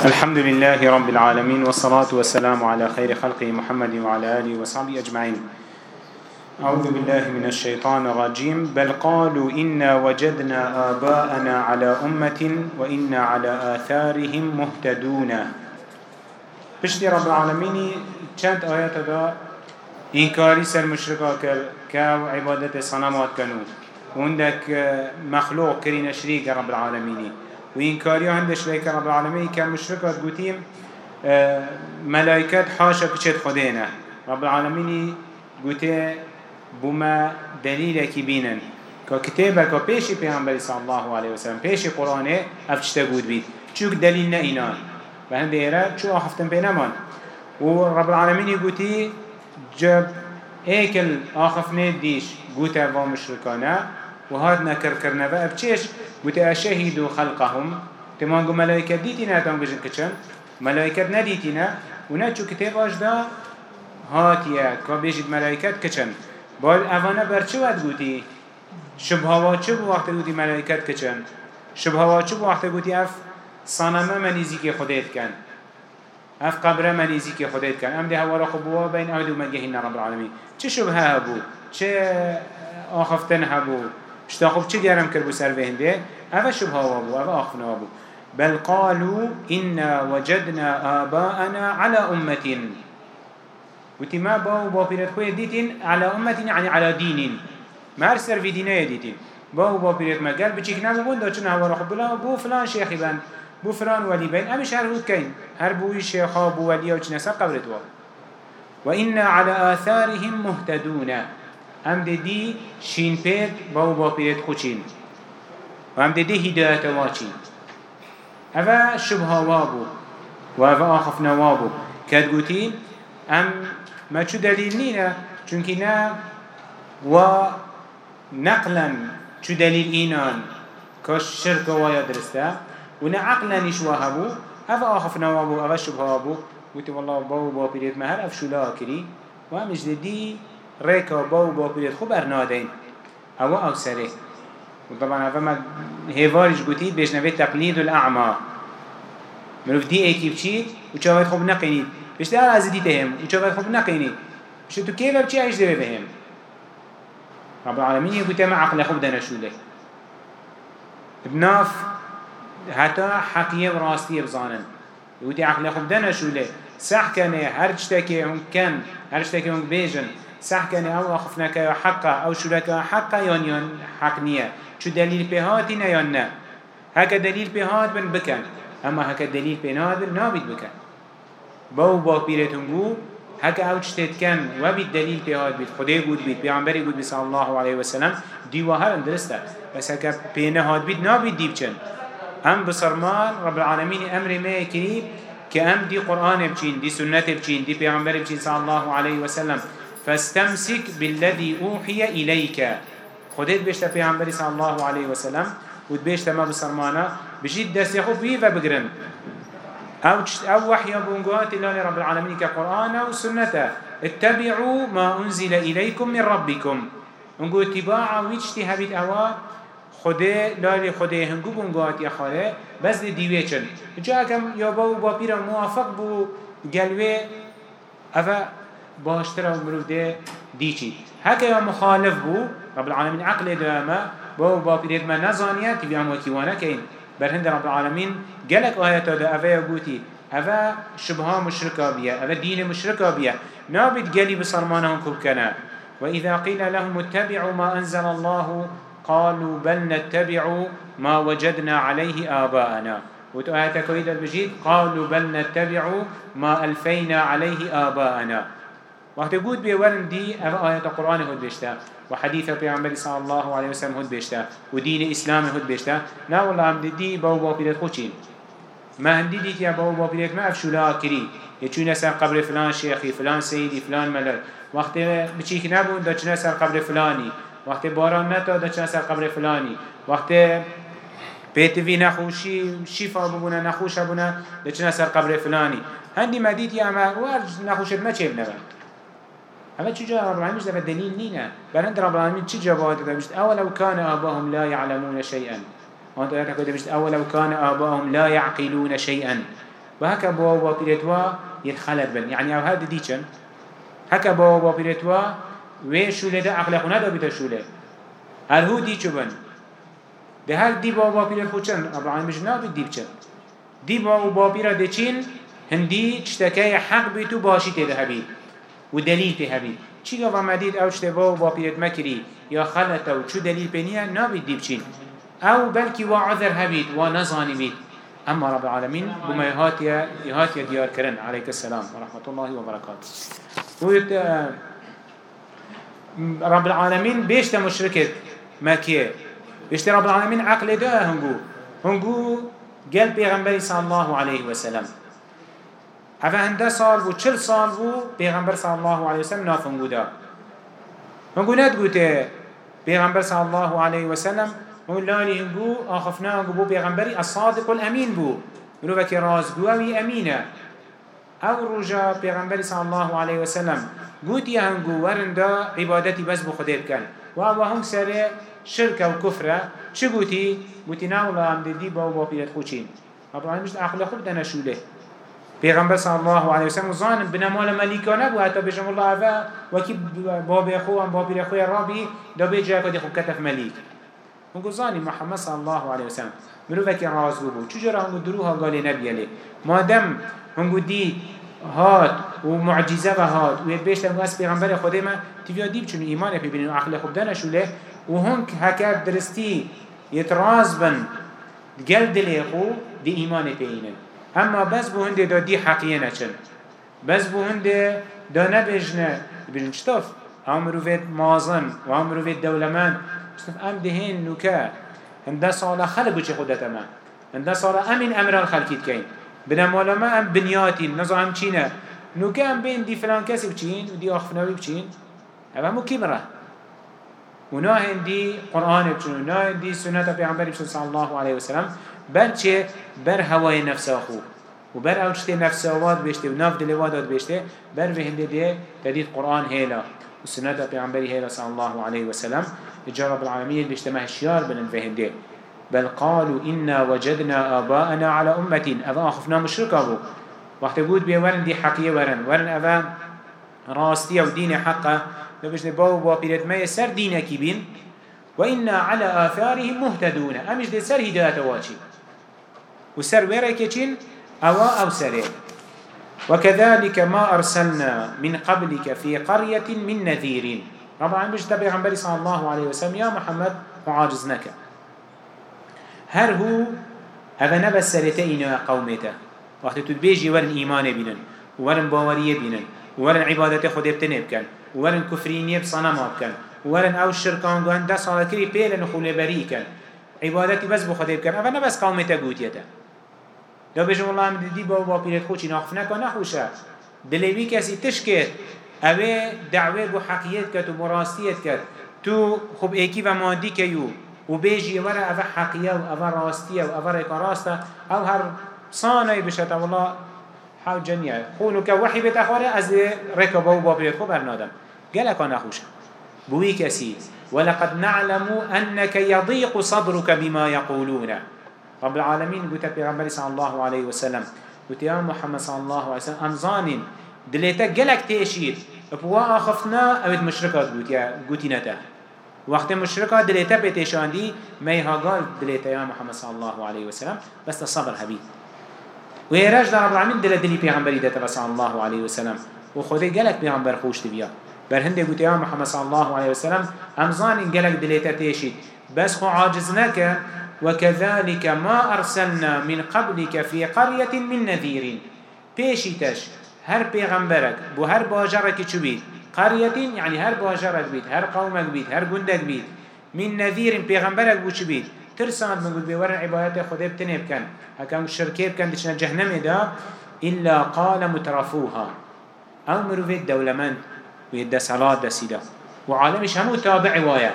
الحمد لله رب العالمين والصلاة والسلام على خير خلقه محمد وعلى آله وصحبه أجمعين. أعوذ بالله من الشيطان الرجيم. بل قالوا إنا وجدنا آباءنا على أمة وإنا على آثارهم مهتدون. بشتي رب العالمين كانت آيات دا إنكاري سر مشركا كاو عبادة صنمات كانوا وعندك مخلوق كرين شريك رب العالمين وإن كاريو هند شريك رب العالمين كمشركات قوتيم آه، ملائكات حاشا كشت خدينا رب العالمين قوتي بما دليل كبينا ككتابة كبيشي پیغمبر صلى الله عليه وسلم بيشي قرآن افتشتا قود بيت چوك دليل نئينان بهند ايرا چو آخفتن بينمان ورب العالمين قوتي جب ايكل آخفنه ديش قوتا ومشركانا وهاد نكر كرنا فأبچيش قوتي أشهدوا خلقهم. تمانگو ملائكة ديتنا تان بجن كچن ملائكة نديتنا ونچو كتاب أجدا هاتيا كبيجد ملائكة كچن بال أفانا برچو ود قوتي شبهوات چو وقت قوتي ملائكة كچن شبهوات چو وقت قوتي أف صنم منيزي كي خديت كان اف قبر منيزي كي خديت كان ام ده هوا رخبوا بين اهد ومجهين رب العالمين چه شبهه هبو؟ چه آخفتن هبو؟ اشتاقوا چه گرم کرد بو سر وهنده اوه شبه وابو اوه آخفنا وابو بل قالوا إنا وجدنا آباءنا على أمة. وتي ما باو باو بيرت خوية ديتين على أمة يعني على دين ما أرسل في دينية ديتين باو باو بيرت ما قال بچيك نامو بون دا چنا هوا رخب بلا بو فلان شيخي بان بو فلان ولي بين أمش هر هود كين هر بوي شيخا بو ولي وچنا سب قبرت واب وإنا على آثارهم مهتدون. هم دي شين بيت باو باو بيرت خوشين وهم دي هداية واچين أفا شبه وابو وأفا آخف نوابو كاد قوتين أم ما شو دليل نينا چونكي نا و نقلا شو دليل إينان كاش شركة ويا درستا ونا عقلا نشوهبو أفا آخف نوابو وابو قلت والله باو باو بيريت مهر أف شو لا كري وامش دي ريكا باو باو بيريت خب أرنادين أو أو سريه وطبعا هذا ما هيفارج قتيد بيش نبي تقليد الأعمى مروف دي ايكي بشيت وشاوات خوب نقيني بيش ده از دي تهم وشاوات خوب نقيني بيش تو كيف بشي عيش ده بهم رب العالمين يقول تما عقل خوب دانا شو له بناف حتى حقية وراستية بزانن. يقول عقل خوب دانا شو له صح كان هر هم كان هر جتكي هم بيجن صح كان أو اخفنا حقا شو لك حقا يون يون حق نيه شو دليل بهاتي یا نه؟ هكا دليل بهات بن بكن اما هكا دليل بهات بن نابد بكن باو با بيرتون بو هكا أو چتت كان و بيت دليل بهات بيت خده قود بيت بيعنبري قود بصلى الله عليه وسلم ديوها اندرسته بس هكا بينه هات بيت نابد دي بچن هم بصرمان رب العالمين أمر ما يكريب كأم دي قرآن بچين دي سنة بچين دي بيعنبري بچين صلى الله عليه وسلم فاستمسك بالذي أوحي إليك. خودت بيشتا پیغمبری صلی الله علیه و سلم و بيشتا ما بسرمانا بجید دست خود بی و بگرن أو أو وحي بونغات الله رب العالمين كقرآن أو سنة اتبعوا ما أنزل إليكم من ربكم. انقو اتباع ويجتي هبيت اوا خده لالي خده هنگو بونغات يا خاله بس ديوه چن جا كم يا باو با بيرا موافق بو قلوة. أفا باشتر و مروف ده ديچي هكا مخالف بو رب العالمين عقل دواما بو بابيريت ما نزانيا تبي عم وكيوانا كين برهند رب العالمين قالك آيات دا أفا يقوتي أفا شبها مشركة بيا أفا دين مشركة بيا نابد قالي بصرمانهم كبكنا وإذا قيل لهم اتبعوا ما أنزل الله قالوا بل نتبع ما وجدنا عليه آباءنا. وتآياتك وإذا البجيد قالوا بل نتبع ما ألفينا عليه آباءنا. وقت قود بيورن دي أفا آيات القرآن هود بيشتا وحديث پیامبر صلى الله عليه وسلم هود بيشتا ودين إسلام هود بيشتا. نا والله هم دي باو باو بيرت خوشين. ما هندي دي يا باو باو بيرت ما أفشولا كري يچون سر قبر فلان شيخي فلان سيدي فلان ملل. وقت بچيك نبون دا چنا سر قبر فلاني وقت باران نتا دا سر قبر فلاني وقت بيتوي نخوشي شفا ببونا نخوش ببونا دا سر قبر فلاني هندي مديد يا ما ورج نخوشت ما چه بنبن هذا چجا رب العالمين مش ده دليل نينا بل عند رب العالمين چجا بهذا ده مش أولو كان آباهم لا يعلمون شيئا وانت آياتك ده مش أولو كان آباهم لا يعقلون شيئا وهكا بوا وبيرتوا ينخلط بن يعني أو هذا ديشن هكا بوا وبيرتوا وي شوله ده عقل خونه ده بيت شوله هل هو دي چوبن ده هر دي بوا وبيرت خوچن رب العالمين مش نابي دي بچن دي بوا ده چين هندي چتكاي حق بيتو باشي تده هبي ودليل ته هبي چی گفت مدید أو اشتباه با پیرت مکری یا خلطه و چو دلیل پینیه نابید دیب چین. أو بلکی و عذر هبید و نزانی بید. اما رب العالمين بما يهاتي يهاتي ديار كرن عليك السلام ورحمة الله وبركاته ويت رب العالمين بيشت مشركة مكية بيشت رب العالمين عقل ده هنجو هنجو قال بيغمبري صلى الله عليه وسلم هفه هنده سال بو چل سال بو پیغمبر صلی الله علیه وسلم نافنگو دا هنگو ندگو ته پیغمبر صلی الله علیه وسلم هنگو لالی هنگو آخفنا هنگو بو پیغمبری الصادق الامین بو. منو بکی رازگو اوی امینه. أو رجا پیغمبری صلی الله علیه وسلم گوتی هنگو ورندا عبادتی بس بو خده بکن و أو هم سر شرک و کفره چه گوتی؟ گوتی ناولا هم دی با و با پیرت خوچین. العالمین مشت اخلا خود دنشوله. پیغمبر صلی الله علیه و سلم زان بنمال ملیکانه بو حتی بجم الله اوه وکی باب خو هم باب خو رابی دا به جای کدی خوب کتف ملیک. مگو زانی محمد صلی الله علیه و سلم. مرو وکی راز بو چجورا هنگو دروها قالی نبیلی مادم هنگو دی هات و معجزه و هات. و بیشتر از پیغمبر خود ما تیویا دیب چون ایمان پی بینن و عقل خوب دنشوله و هنگ هکر درستی یتراز بن. گل دلی خو دی ایمان پینن اما بس بو هنده دا دي حقية نچن بس بو هنده دا نبجنه بجن شتف هم مروفيت مازن و هم مروفيت دولمان شتف ام دهين نوكا هنده صالة خلق بچه خودت اما هنده صالة امين أمر الخلقيت كين بنا ما ام بنياتي نظام چينه نوكا ام بين دي فلان كسي بچين و دي آخفناوي بچين اما مو كبره وناهن دي قرآن بچون وناهن دي سنة پیغمبر بچون صلى الله عليه وسلم بر چه بر هوای نفس خو و بر چه نفس آواد بشته و نف دلوادات بشته بر به هنده ده تدید قرآن هیلا و سنت پیغمبری هیلا صلی الله علیه وسلم رب العالمین بشته مهشیار بنن به هنده بل قالوا إنا وجدنا آباءنا على أمة أذا أخفنا مشركة بو وقت بود بي ورن دي حقية ورن ورن أذا راستي أو دين حقا نبش نباو بابيرت ما يسر دينك بين وإنا على آثارهم مهتدون. أمش دي سر هداية واجب وسر ويرا كيشين أوا أو سره وكذلك ما أرسلنا من قبلك في قرية من نذير طبعا مش تبع عن صلى الله عليه وسلم يا محمد وعاجزنك هر هو هذا نبس سرتين قومته وقت تبيجي ورن إيمان بينن ورن باورية بينن ورن عبادة خده بتنبكن ورن كفرينية بصنم بكن ورن أو الشركان قوان ده صالة كري بيلن خول بريكن عبادتي بس بخده اوه نبس قومته قوتيته دا بجم الله هم دي بابا بيرت خوشي ناخف نكا نخوشه. دلوي كسي تشكت اوه دعوه بو حقيت كت و مراستيت كت تو خب ايكي و مادي كيو و بيجي ورا اوه حقية و اوه راستية و اوه ريكا راسته. أو هر صانعي بشتا والله حاو جنيا خونو كوحي بيت اخواره از ريكا بابا بيرت خو برنادم. قالك نخوشه. بوي كسي ولقد نعلم أنك يضيق صدرك بما يقولون رب العالمين قلت پیغمبر صلى الله عليه وسلم قلت يا محمد صلى الله عليه وسلم أنظانين دليتك جلك تأشير بوا آخفتنا أود مشركات قلت يا قلت نتا. وقت مشركات دليتا بتشان دي ما يهاقال دليتا يا محمد صلى الله عليه وسلم بس الصبر حبيب ويراج رب العالمين دل دلي پیغمبری دتا صلى الله عليه وسلم. وخده جلك پیغمبر خوش تبيا بر هنده قلت يا محمد صلى الله عليه وسلم أمزان جلك دليتا تأشير بس خو عاجز نكا وكذلك ما أرسلنا من قبلك في قرية من نذير. بيشيتش هر پیغمبرك بو هر باجرك چو بيت قرية يعني هر باجرك بيت هر قومك بيت هر گندك بيت. من نذير پیغمبرك بو چو بيت ترسان من قد بيورن عبادت خده بتنه بكن هكام الشركة بكن دشنا جهنم دا. إلا قال مترفوها. أو مروفيت دولمن ويدا صلاة دا سيدا وعالمش همو تابع وايا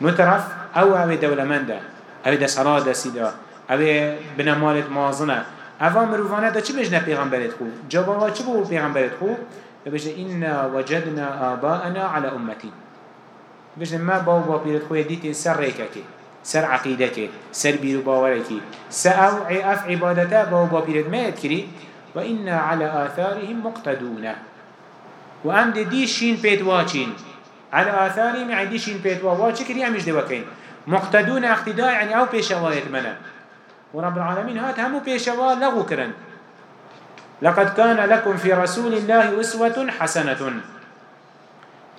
مترف أو أو دولمنده أو ده صلاة ده سيدا أو بنمالت مازنه أو مروفانه ده چه بجنه پیغمبرت خو؟ جوابا چه بو پیغمبرت خو؟ بجنه إنا وجدنا آباءنا على أمتي بجنه ما باو با پیرت خوی دیتی سر ریکه که سر عقيدك سر بيرو باورك سأو اف عبادته باو بابيرد ما يذكري وإنا على آثارهم مقتدون وأم دي شين بيت واچين على آثارهم يعني دي شين بيت واچي كري همش دوكين مقتدون اقتداء يعني أو بيشوايت منا ورب العالمين هات همو بيشوا لغو كرن لقد كان لكم في رسول الله أسوة حسنة.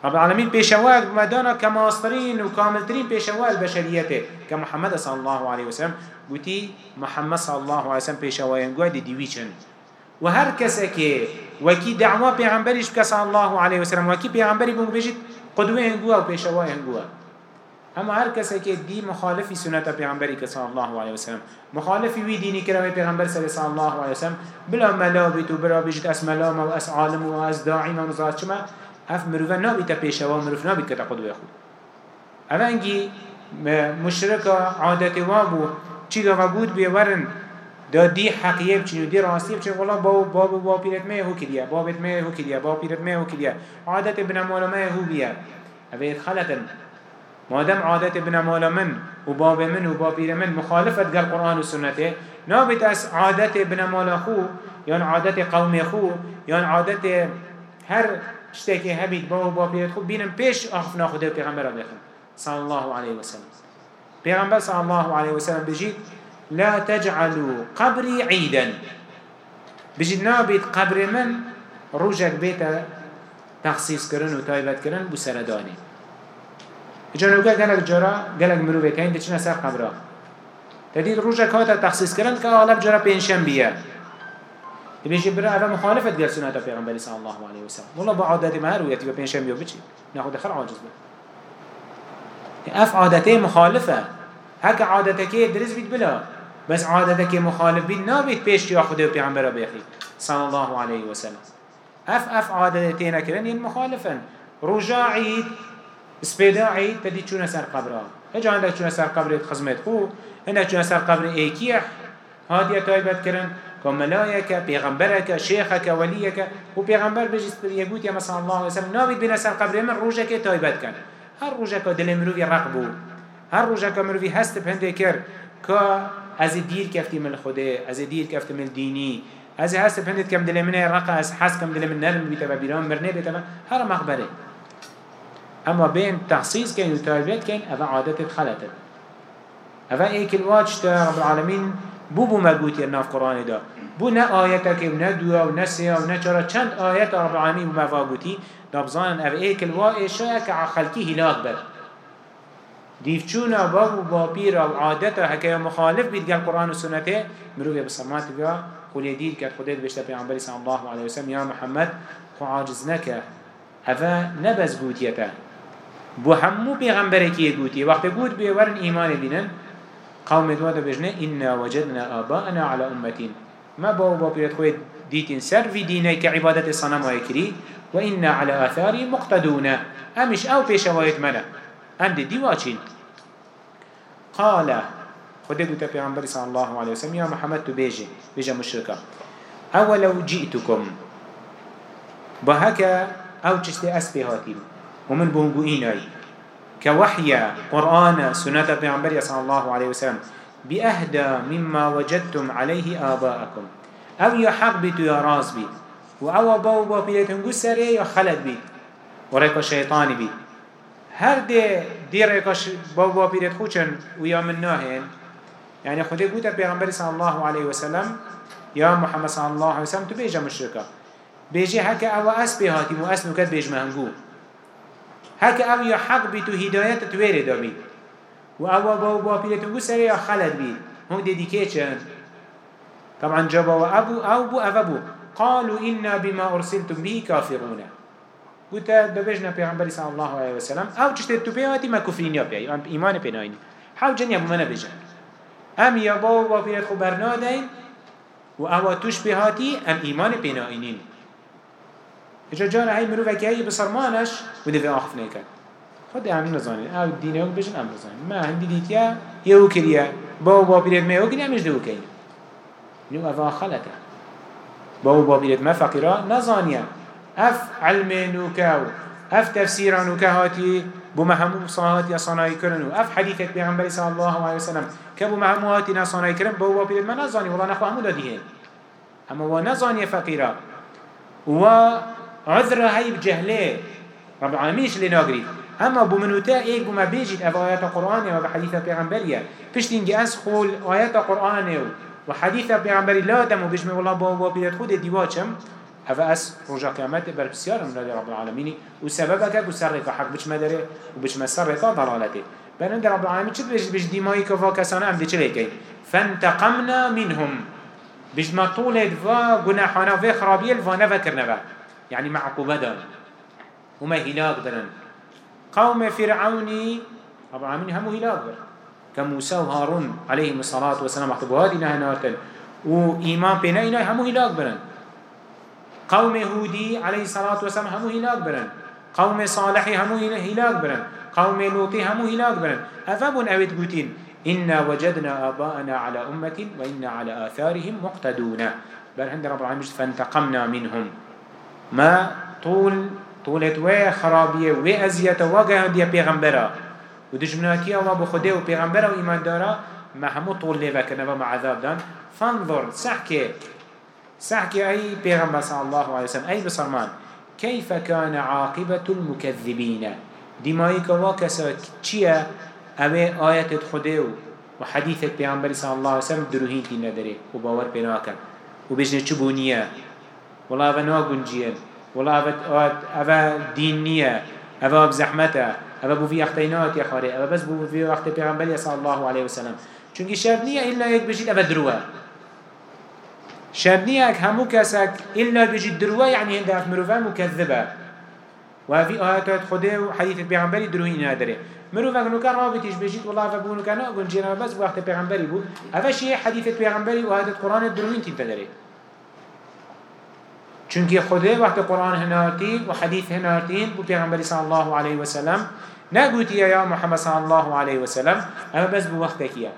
رب العالمين بيشوا مدانا كماسترين وكاملترين بيشوا البشرية كمحمد صلى الله عليه وسلم قلتي محمد صلى الله عليه وسلم بيشوا ينقوا دي ديويشن وهر كسك وكي دعوة بيغمبرش كسا الله عليه وسلم وكي بيغمبري بونگ بيجت قدوه هنگوا و پیشوا اما هر کسی که دی مخالفی سنت پیغمبری که صلی الله علیه وسلم مخالفی وی دینی کرده پیغمبر صلی الله علیه وسلم بلا ملابت و بلا بجت اس ملام و اس عالم و اس داعی و نزاد شما اف مروفا نابیت پیشوا و مروف نابیت کتا قدوه خود. اوانگی مشرک عادت وابو چی گا بود بیورن دا دی حقیه بچین و دی راستی بچین والله با با با پیرت می هو کلیه با بیت می هو کلیه با پیرت می هو کلیه عادت ابن مال ما هو بیا اوید خلطن مادام عادت ابن مال من و باب من و با پیر من مخالفت قال قرآن و سنته نابت از عادت ابن مال خو یا عادت قوم خو یا عادت هر شتێکی هەبیت بەوە بۆ پێت خوب بینم پێش ئەخف ناخودێ پێغەمبەر بێخم صلى الله عليه وسلم پێغەمبەر صلى الله عليه وسلم بجيت لا تجعلوا قبري عيدا بجد نابيت قبر من روجك بيتا تخصيص كرن و تايبت كرن بو قال قالك جرا قالك مروفه كاين دي چنا سر قبره. تديد روجك هاتا تخصيص كرن كأغلب جرا بينشن بيه بيجي برا هذا مخالفة قال سنة پیغمبر صلى الله عليه وسلم والله بعادات ما هرويتي بينشن بيه بچي ناخد خر عاجز به اف عادته مخالفة. هكا عادتك درس بيت بلا. بس عادتك مخالف بيت نابيت بيش يا خده پیغمبر بيخي صلى الله عليه وسلم اف اف عادتين كرن مخالفا رجاع عيد سبيدا عيد تدي چون سر قبره هجا عندك چون سر قبره خزمت خو هنده چون سر قبره ايكيح هادية تايبت كرن كملايك پیغمبرك شيخك وليك و پیغمبر بجيس يقول يا مثلا الله عليه وسلم نابيت بنا سر قبره من روجك تايبت كن هر روجك دل مروفي رقبو هر روجك مروفي هست بهنده كر که از دیر کفتی من خوده از دیر کفتی من دینی. از هست بهندت کم دل منه رقا از حس کم دل من نرم بیتا و بیران مرنه بیتا هر مقبره اما بين تخصيص كين وتربيت كين أفا عادة خلتت أفا إيك الواج تا رب العالمين بو بو مقوتي الناف قرآن دا. بو نا آياتك و نا دوا و نا سيا و نا چرا چند آيات رب العالمين بو مفاقوتي دابزان أفا إيك الواج شاك عخلكي هلاك بر. دیفچونا باب و باپیرا و عادتا مخالف بید گل قرآن و سنته مروی بسرمات بیا. قول دید که خودت بشتا پیغمبری صلی الله علیه وسلم یا محمد خو عاجز هفا نبز گوتیتا بو همو پیغمبری که گوتی وقت گوت بیورن ایمان بینن قوم دوادا بجنه إنا وجدنا آباءنا على أمتين ما باو باپیرت خوید ديتين سر في ديني كعبادة الصنم ويكري وإنا على آثاري مقتدون أمش أو بيشوايت منا أم دي دي واچين قال خده قلت پیغمبر صلى الله عليه وسلم يا محمد تو بيجي بيجي مشركة أولو جئتكم؟ بهكا أو چشت أسبي هاتيم ومن بونقو إيناي كوحي قرآن سنة پیغمبر صلى الله عليه وسلم. بأهدى مما وجدتم عليه آباءكم. أو يحق بيتو يا راز بيت وأو باو باو بيتهم قسري يا خلد بيت وريكو شيطاني بيت هر ده دیر اکاش بابا پیرت خوچن و یا من ناهن يعني خده قوتا پیغمبر صلى الله عليه وسلم يا محمد صلى الله عليه وسلم تو بيجا مشركة بيجي هكا أو اس بهاتي و اس نكت بيج مهنگو هكا أو يا حق بي تو هداية تويري دا بي و أو بابا پیرت نگو سر يا خلد بي هم دي دي كيچن طبعا جابا و ابو أو بو افبو قالوا إنا بما أرسلتم به كافرون قلت ببجنا پیغمبر صلى الله عليه وسلم أو چشت تو پیاتی ما یا پیایی ام ایمان پیناینی حاو جن یا بمنا بجن؟ ام یا باو با پیرت خو و أو توش پیاتی ام ایمان پیناینین إجا جان هاي مروفه که هی بسرمانش و دفع آخف نیکن خود همین نزانین أو دینه أو بجن ام نزانین ما هندی دیتیا یهو کریا باو با پیرت میهو کنی همش دو کنی نو أفا خلطه باو با پیرت ما فقیرا نزانیه أف علم نوكاو. أف تفسير نوكا هاتي بو مهمو صلاحات يا صناعي كرن أف حديثة بيغمبر صلى الله عليه وسلم. كبو مهمو هاتنا صناعي كرن بو وابد ما نزاني والله نخو همو داديه اما هو نزاني فقيرا و عذر هاي بجهله. رب العالمين اللي ناقري؟ أما بو منوتا ايك بو ما بيجيت اف آيات القرآن و بحديثة بيغمبرية پشتين اس خول آيات القرآن و حديثة بيغمبري لا دم و بجمع والله بو وابد خود ديواتشم. هذا أس رجع قيامته بسيار من الله رب العالمين. وسببك بسرقة حق بش مدري وبش مسرقة ضلالته. بل رب العالمين شد بش بش ديماي كفا كسانا أم دي چلي فانتقمنا منهم. بش ما طولت فا جناحنا في خرابية الفا نفكرنا يعني معقوبة دان وما هلاك درن قوم فرعوني رب العالمين هم هلاك در كموسى وهارون عليهم الصلاة والسلام. احتبوا هذه نهناتن وإيمان بنا إنا هم هلاك برن قوم هودي عليه الصلاة والسلام همو هلاك برن قوم صالحي همو هلاك برن قوم لوطي همو هلاك برن أفابون أويت قوتين إنا وجدنا آباءنا على أمة وإنا على آثارهم مقتدون. بل عند رب العالمين فانتقمنا منهم. ما طول طولت وي خرابية وي أزية وقه دي پیغمبرا ودجمناتيا وابو خده و پیغمبرا و إيمان دارا ما همو طول لذا وما عذاب دان. فانظر سحكي سحكي أي پیغمبر صلى الله عليه وسلم أي بصرمان كيف كان عاقبة المكذبين دمائك واكسا چيا أوي آية خديو وحديثة پیغمبر صلى الله عليه وسلم دروهين تي ندري وباور بناكا وبجنة چبونية والله أفا ناقون جيان والله أفا, أفا دين نية أفا بزحمته أفا بو في خاري أفا بس بو في أخت پیغمبر صلى الله عليه وسلم چونك شرط نية إلا يك بجيت أفا دروه. شرنيك همو كسك إلا بيجي الدروة يعني هنده اف مروفا مكذبة وفي آيات خده وحديث البيغمبري دروهين نادره مروفا كنو كان رابطيش بيجيت والله فبونو كان أقول جينا بس وقت البيغمبري بو. هذا شيء حديث البيغمبري وآيات القرآن الدروهين تنتدره چونكي خده وقت القرآن هنارتين وحديث هنارتين بو بيغمبري صلى الله عليه وسلم نقولتي يا محمد صلى الله عليه وسلم أما بس بو وقتك يا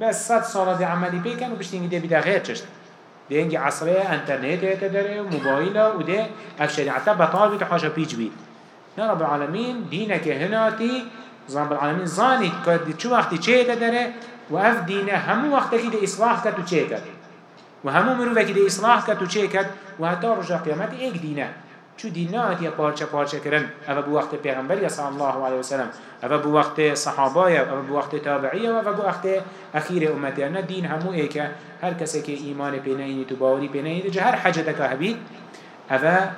بس صد صلاة عملي بيكن وبشتيني دي بدا غير چشت. ده اینگه عصره انترنت داره و موبایل و ده اف شریعتا بطال بید حاشا پیچ بید نه رب العالمین دینه که هناتی رب العالمین زانی که چو وقتی چه داره و اف دینه همو وقتی ده اصلاح کرد و چه کرد. و همو مروفه که ده اصلاح کرد و چه کرد و حتی رجا قیامت ایک دینه چو دینات یا پارچه پارچه کرن اوه بو وقت پیغمبر صلی الله علیه وسلم. اوه بو وقت صحابه اوه بو وقت تابعیه اوه بو وقت اخیر امتی نه دین همو ایکه هر کسی که ایمان پینهینی تو باوری پینهینی جه هر حاجة که هبید اوه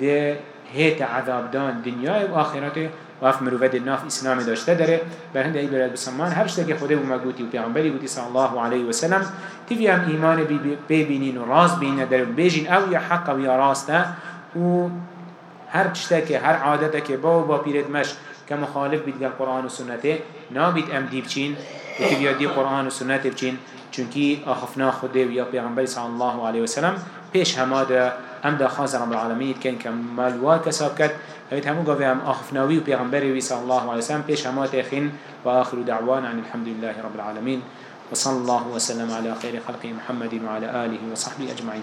ده هیت عذاب دان دنیای و آخرت و اف مروفت ناف اسلامی داشته داره بر هنده ای برد بسمان هر شده که خوده بو مگوتی و پیغمبری بودی صلی الله علیه وسلم تیوی هم ایمان ببینین و راست بینین داره بیجین. أو یا حق و یا راسته. و هر تشتكي هر عادتك با و با پیرت مش كمخالف بيت قال قرآن و سنته نابيت ام دي بچين وكبيا دي قرآن و سنته بچين چونكي آخفنا خده ويا پیغمبر صلى الله عليه وسلم پیش هما دا ام دا خاص رب العالمين كان كمال وكساب كت هيت همو قوي ام آخفناوي و پیغمبر صلى الله عليه وسلم پیش هما تخين وآخر دعوانا عن الحمد لله رب العالمين وصلى الله وسلم على خير خلقه محمد وعلى آله وصحبه أجمعين